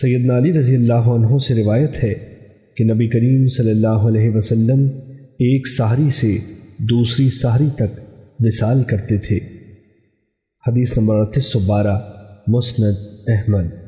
سیدنا علی رضی اللہ عنہ سے روایت ہے کہ نبی کریم صلی اللہ علیہ وسلم ایک سہری سے دوسری سہری تک وصال کرتے تھے۔ حدیث نمبر 312 مسند احمد۔